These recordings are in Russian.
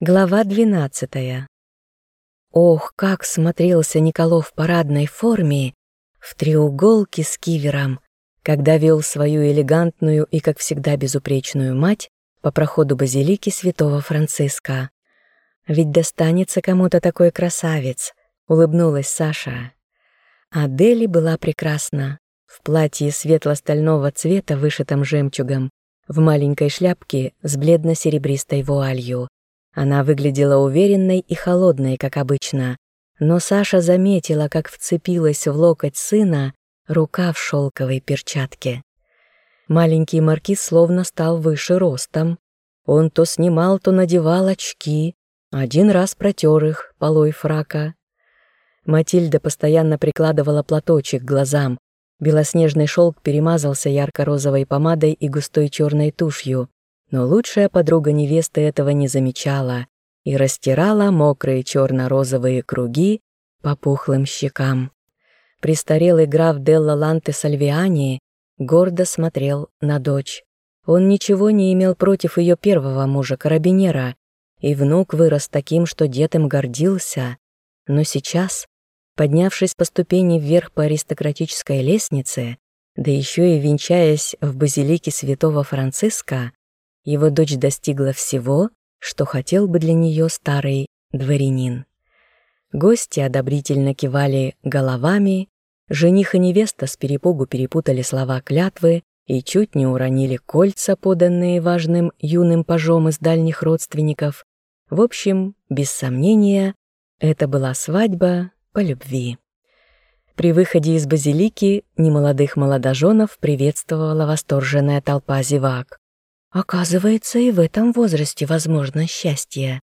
Глава двенадцатая. Ох, как смотрелся Николов в парадной форме, в треуголке с кивером, когда вел свою элегантную и, как всегда, безупречную мать по проходу базилики святого Франциска. Ведь достанется кому-то такой красавец, улыбнулась Саша. Адели была прекрасна, в платье светло-стального цвета, вышитом жемчугом, в маленькой шляпке с бледно-серебристой вуалью, она выглядела уверенной и холодной, как обычно, но Саша заметила, как вцепилась в локоть сына рука в шелковой перчатке. Маленький маркиз словно стал выше ростом. Он то снимал, то надевал очки, один раз протер их полой фрака. Матильда постоянно прикладывала платочек к глазам. Белоснежный шелк перемазался ярко-розовой помадой и густой черной тушью. Но лучшая подруга невесты этого не замечала и растирала мокрые черно-розовые круги по пухлым щекам. Престарелый граф Делла Ланте Сальвиани гордо смотрел на дочь. Он ничего не имел против ее первого мужа, карабинера, и внук вырос таким, что дед им гордился. Но сейчас, поднявшись по ступени вверх по аристократической лестнице, да еще и венчаясь в базилике святого Франциска, его дочь достигла всего, что хотел бы для нее старый дворянин. Гости одобрительно кивали головами, жених и невеста с перепугу перепутали слова клятвы и чуть не уронили кольца, поданные важным юным пажом из дальних родственников. В общем, без сомнения, это была свадьба по любви. При выходе из базилики немолодых молодоженов приветствовала восторженная толпа зевак. Оказывается, и в этом возрасте возможно счастье.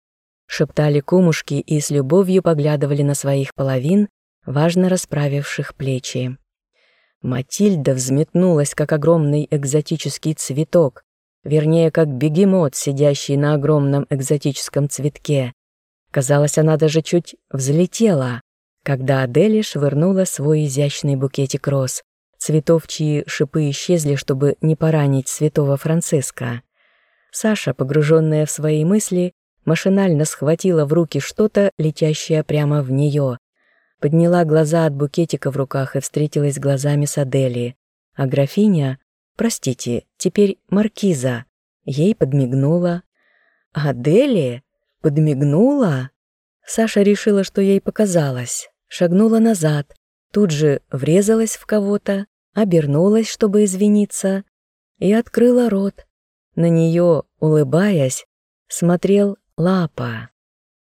Шептали кумушки и с любовью поглядывали на своих половин, важно расправивших плечи. Матильда взметнулась, как огромный экзотический цветок, вернее, как бегемот, сидящий на огромном экзотическом цветке. Казалось, она даже чуть взлетела, когда Адели швырнула свой изящный букетик роз, цветов, чьи шипы исчезли, чтобы не поранить святого Франциска. Саша, погруженная в свои мысли, машинально схватила в руки что-то, летящее прямо в нее. Подняла глаза от букетика в руках и встретилась глазами с Адели. А графиня, простите, теперь маркиза, ей подмигнула. «Адели? Подмигнула?» Саша решила, что ей показалось. Шагнула назад, тут же врезалась в кого-то, обернулась, чтобы извиниться, и открыла рот. На нее, улыбаясь, смотрел Лапа.